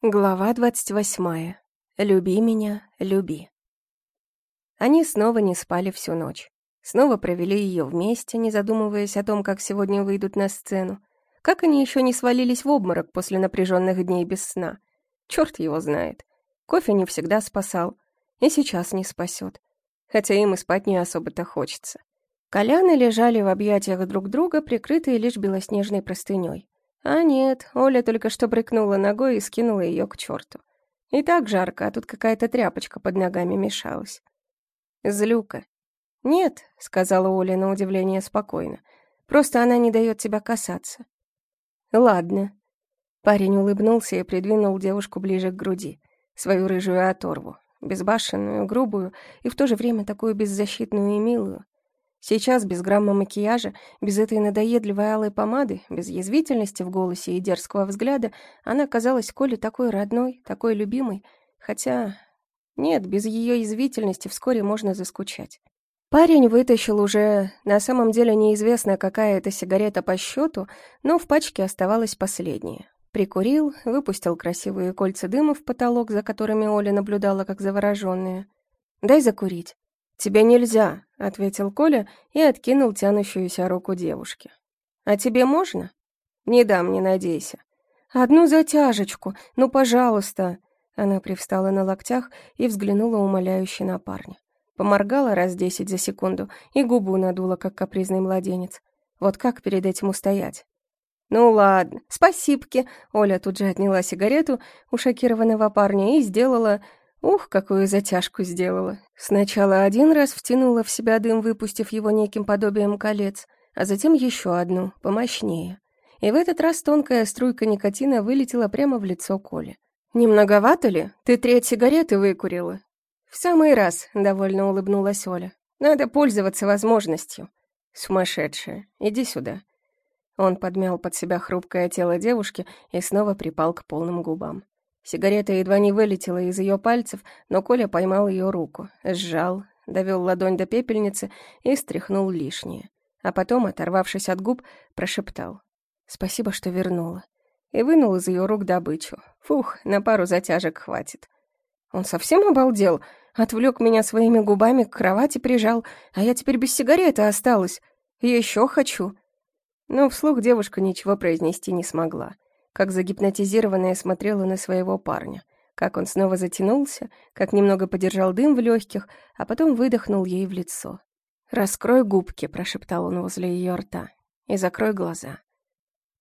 Глава двадцать восьмая. Люби меня, люби. Они снова не спали всю ночь. Снова провели ее вместе, не задумываясь о том, как сегодня выйдут на сцену. Как они еще не свалились в обморок после напряженных дней без сна? Черт его знает. Кофе не всегда спасал, и сейчас не спасет. Хотя им и спать не особо-то хочется. Коляны лежали в объятиях друг друга, прикрытые лишь белоснежной простыней. А нет, Оля только что брыкнула ногой и скинула ее к черту. И так жарко, а тут какая-то тряпочка под ногами мешалась. Злюка. «Нет», — сказала Оля на удивление спокойно, «просто она не дает тебя касаться». «Ладно». Парень улыбнулся и придвинул девушку ближе к груди, свою рыжую оторву, безбашенную, грубую и в то же время такую беззащитную и милую. Сейчас, без грамма макияжа, без этой надоедливой алой помады, без язвительности в голосе и дерзкого взгляда, она казалась Коле такой родной, такой любимой, хотя... Нет, без ее язвительности вскоре можно заскучать. Парень вытащил уже, на самом деле неизвестно, какая это сигарета по счету, но в пачке оставалась последняя. Прикурил, выпустил красивые кольца дыма в потолок, за которыми Оля наблюдала, как завороженная. «Дай закурить». «Тебе нельзя», — ответил Коля и откинул тянущуюся руку девушки. «А тебе можно?» «Не дам, не надейся». «Одну затяжечку, ну, пожалуйста!» Она привстала на локтях и взглянула умоляюще на парня. Поморгала раз десять за секунду и губу надула, как капризный младенец. Вот как перед этим устоять? «Ну ладно, спасибки!» Оля тут же отняла сигарету у шокированного парня и сделала Ух, какую затяжку сделала. Сначала один раз втянула в себя дым, выпустив его неким подобием колец, а затем еще одну, помощнее. И в этот раз тонкая струйка никотина вылетела прямо в лицо Коли. «Не многовато ли? Ты треть сигареты выкурила?» «В самый раз», — довольно улыбнулась Оля. «Надо пользоваться возможностью». «Сумасшедшая, иди сюда». Он подмял под себя хрупкое тело девушки и снова припал к полным губам. Сигарета едва не вылетела из ее пальцев, но Коля поймал ее руку, сжал, довел ладонь до пепельницы и стряхнул лишнее. А потом, оторвавшись от губ, прошептал «Спасибо, что вернула». И вынул из ее рук добычу. Фух, на пару затяжек хватит. Он совсем обалдел, отвлек меня своими губами, к кровати прижал, а я теперь без сигареты осталась. Еще хочу. Но вслух девушка ничего произнести не смогла как загипнотизированная смотрела на своего парня, как он снова затянулся, как немного подержал дым в легких, а потом выдохнул ей в лицо. «Раскрой губки», — прошептал он возле ее рта, — «и закрой глаза».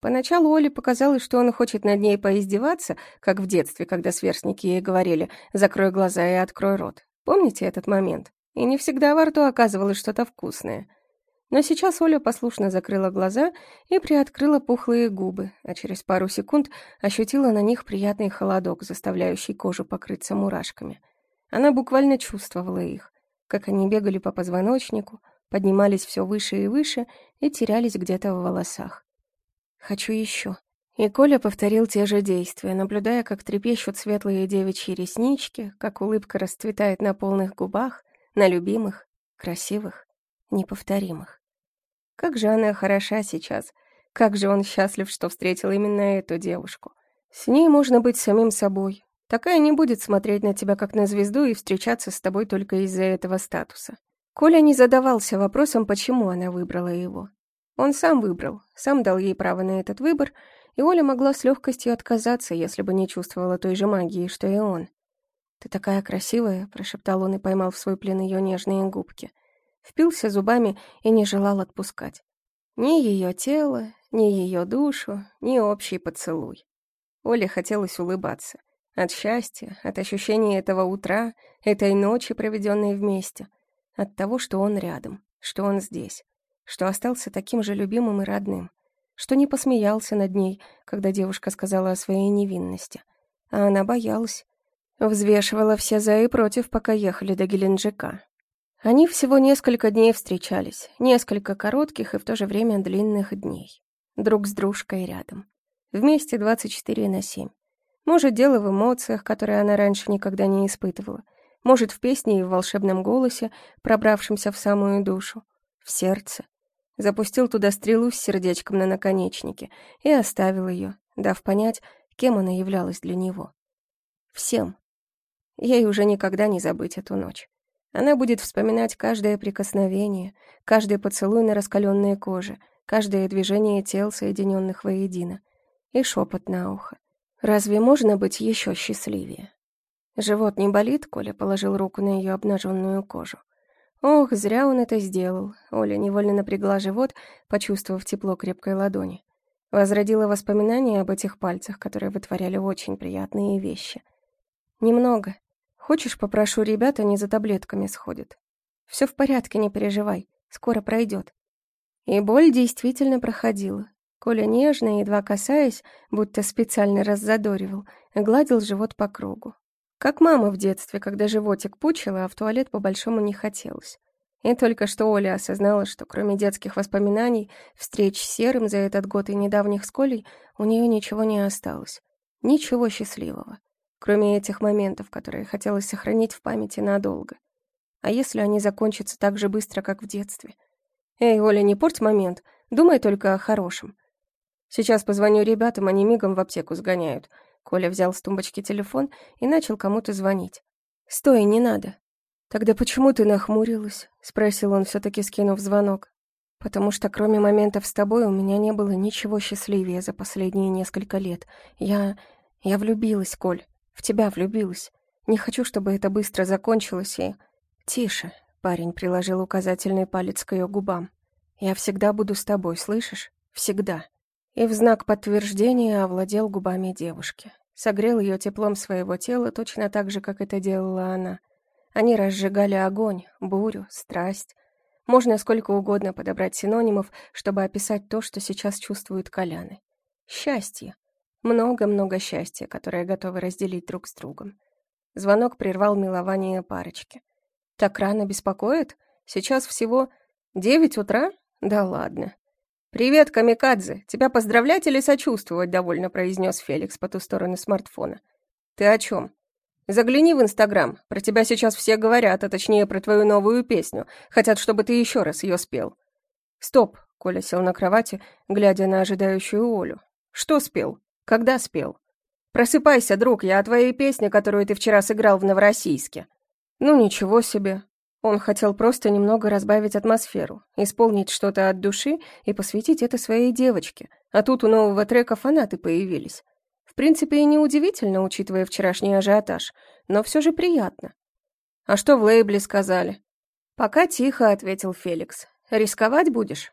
Поначалу Оле показалось, что он хочет над ней поиздеваться, как в детстве, когда сверстники ей говорили «закрой глаза и открой рот». Помните этот момент? И не всегда во рту оказывалось что-то вкусное. Но сейчас Оля послушно закрыла глаза и приоткрыла пухлые губы, а через пару секунд ощутила на них приятный холодок, заставляющий кожу покрыться мурашками. Она буквально чувствовала их, как они бегали по позвоночнику, поднимались все выше и выше и терялись где-то в волосах. «Хочу еще». И Коля повторил те же действия, наблюдая, как трепещут светлые девичьи реснички, как улыбка расцветает на полных губах, на любимых, красивых, неповторимых. Как же она хороша сейчас. Как же он счастлив, что встретил именно эту девушку. С ней можно быть самим собой. Такая не будет смотреть на тебя как на звезду и встречаться с тобой только из-за этого статуса. Коля не задавался вопросом, почему она выбрала его. Он сам выбрал, сам дал ей право на этот выбор, и Оля могла с легкостью отказаться, если бы не чувствовала той же магии, что и он. «Ты такая красивая», — прошептал он и поймал в свой плен ее нежные губки — впился зубами и не желал отпускать. Ни ее тело, ни ее душу, ни общий поцелуй. Оле хотелось улыбаться. От счастья, от ощущения этого утра, этой ночи, проведенной вместе. От того, что он рядом, что он здесь, что остался таким же любимым и родным, что не посмеялся над ней, когда девушка сказала о своей невинности. А она боялась. Взвешивала все за и против, пока ехали до Геленджика. Они всего несколько дней встречались, несколько коротких и в то же время длинных дней. Друг с дружкой рядом. Вместе 24 на 7. Может, дело в эмоциях, которые она раньше никогда не испытывала. Может, в песне и в волшебном голосе, пробравшемся в самую душу. В сердце. Запустил туда стрелу с сердечком на наконечнике и оставил ее, дав понять, кем она являлась для него. Всем. Ей уже никогда не забыть эту ночь. Она будет вспоминать каждое прикосновение, каждый поцелуй на раскаленной коже, каждое движение тел, соединенных воедино, и шепот на ухо. Разве можно быть еще счастливее? Живот не болит, Коля положил руку на ее обнаженную кожу. Ох, зря он это сделал. Оля невольно напрягла живот, почувствовав тепло крепкой ладони. Возродила воспоминания об этих пальцах, которые вытворяли очень приятные вещи. «Немного. Хочешь, попрошу ребят, они за таблетками сходят. Все в порядке, не переживай. Скоро пройдет». И боль действительно проходила. Коля нежно, едва касаясь, будто специально раззадоривал, гладил живот по кругу. Как мама в детстве, когда животик пучила, а в туалет по-большому не хотелось. И только что Оля осознала, что кроме детских воспоминаний, встреч с Серым за этот год и недавних с Колей, у нее ничего не осталось. Ничего счастливого. Кроме этих моментов, которые хотелось сохранить в памяти надолго. А если они закончатся так же быстро, как в детстве? Эй, Оля, не порть момент. Думай только о хорошем. Сейчас позвоню ребятам, они мигом в аптеку сгоняют. Коля взял с тумбочки телефон и начал кому-то звонить. «Стой, не надо». «Тогда почему ты нахмурилась?» — спросил он, все-таки скинув звонок. «Потому что кроме моментов с тобой у меня не было ничего счастливее за последние несколько лет. Я... я влюбилась, Коль. В тебя влюбилась. Не хочу, чтобы это быстро закончилось и...» «Тише», — парень приложил указательный палец к ее губам. «Я всегда буду с тобой, слышишь? Всегда» и в знак подтверждения овладел губами девушки. Согрел ее теплом своего тела точно так же, как это делала она. Они разжигали огонь, бурю, страсть. Можно сколько угодно подобрать синонимов, чтобы описать то, что сейчас чувствуют Коляны. Счастье. Много-много счастья, которое готовы разделить друг с другом. Звонок прервал милование парочки. «Так рано беспокоит? Сейчас всего девять утра? Да ладно. «Привет, Камикадзе! Тебя поздравлять или сочувствовать?» — довольно произнес Феликс по ту сторону смартфона. «Ты о чем?» «Загляни в Инстаграм. Про тебя сейчас все говорят, а точнее про твою новую песню. Хотят, чтобы ты еще раз ее спел». «Стоп!» — Коля сел на кровати, глядя на ожидающую Олю. «Что спел? Когда спел?» «Просыпайся, друг, я о твоей песне, которую ты вчера сыграл в Новороссийске». «Ну ничего себе. Он хотел просто немного разбавить атмосферу, исполнить что-то от души и посвятить это своей девочке. А тут у нового трека фанаты появились. В принципе, и неудивительно, учитывая вчерашний ажиотаж, но все же приятно. «А что в лейбле сказали?» «Пока тихо», — ответил Феликс. «Рисковать будешь?»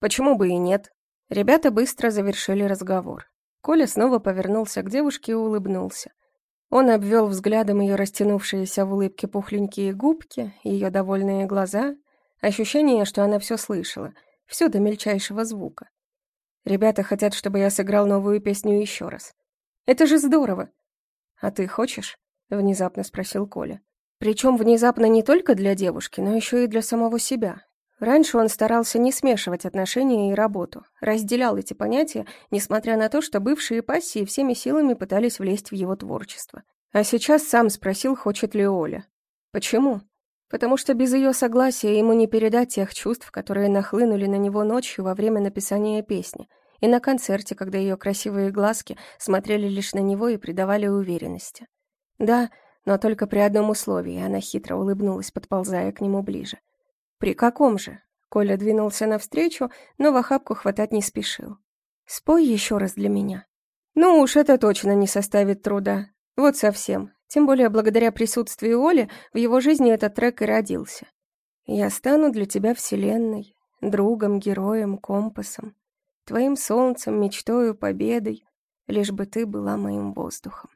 «Почему бы и нет?» Ребята быстро завершили разговор. Коля снова повернулся к девушке и улыбнулся. Он обвел взглядом ее растянувшиеся в улыбке пухленькие губки, ее довольные глаза, ощущение, что она все слышала, все до мельчайшего звука. «Ребята хотят, чтобы я сыграл новую песню еще раз. Это же здорово!» «А ты хочешь?» — внезапно спросил Коля. Причем внезапно не только для девушки, но еще и для самого себя. Раньше он старался не смешивать отношения и работу, разделял эти понятия, несмотря на то, что бывшие пассии всеми силами пытались влезть в его творчество. А сейчас сам спросил, хочет ли Оля. Почему? Потому что без ее согласия ему не передать тех чувств, которые нахлынули на него ночью во время написания песни, и на концерте, когда ее красивые глазки смотрели лишь на него и придавали уверенности. Да, но только при одном условии она хитро улыбнулась, подползая к нему ближе. «При каком же?» Коля двинулся навстречу, но в охапку хватать не спешил. «Спой еще раз для меня». «Ну уж это точно не составит труда. Вот совсем. Тем более благодаря присутствию Оли в его жизни этот трек и родился. Я стану для тебя вселенной, другом, героем, компасом, твоим солнцем, мечтою, победой, лишь бы ты была моим воздухом.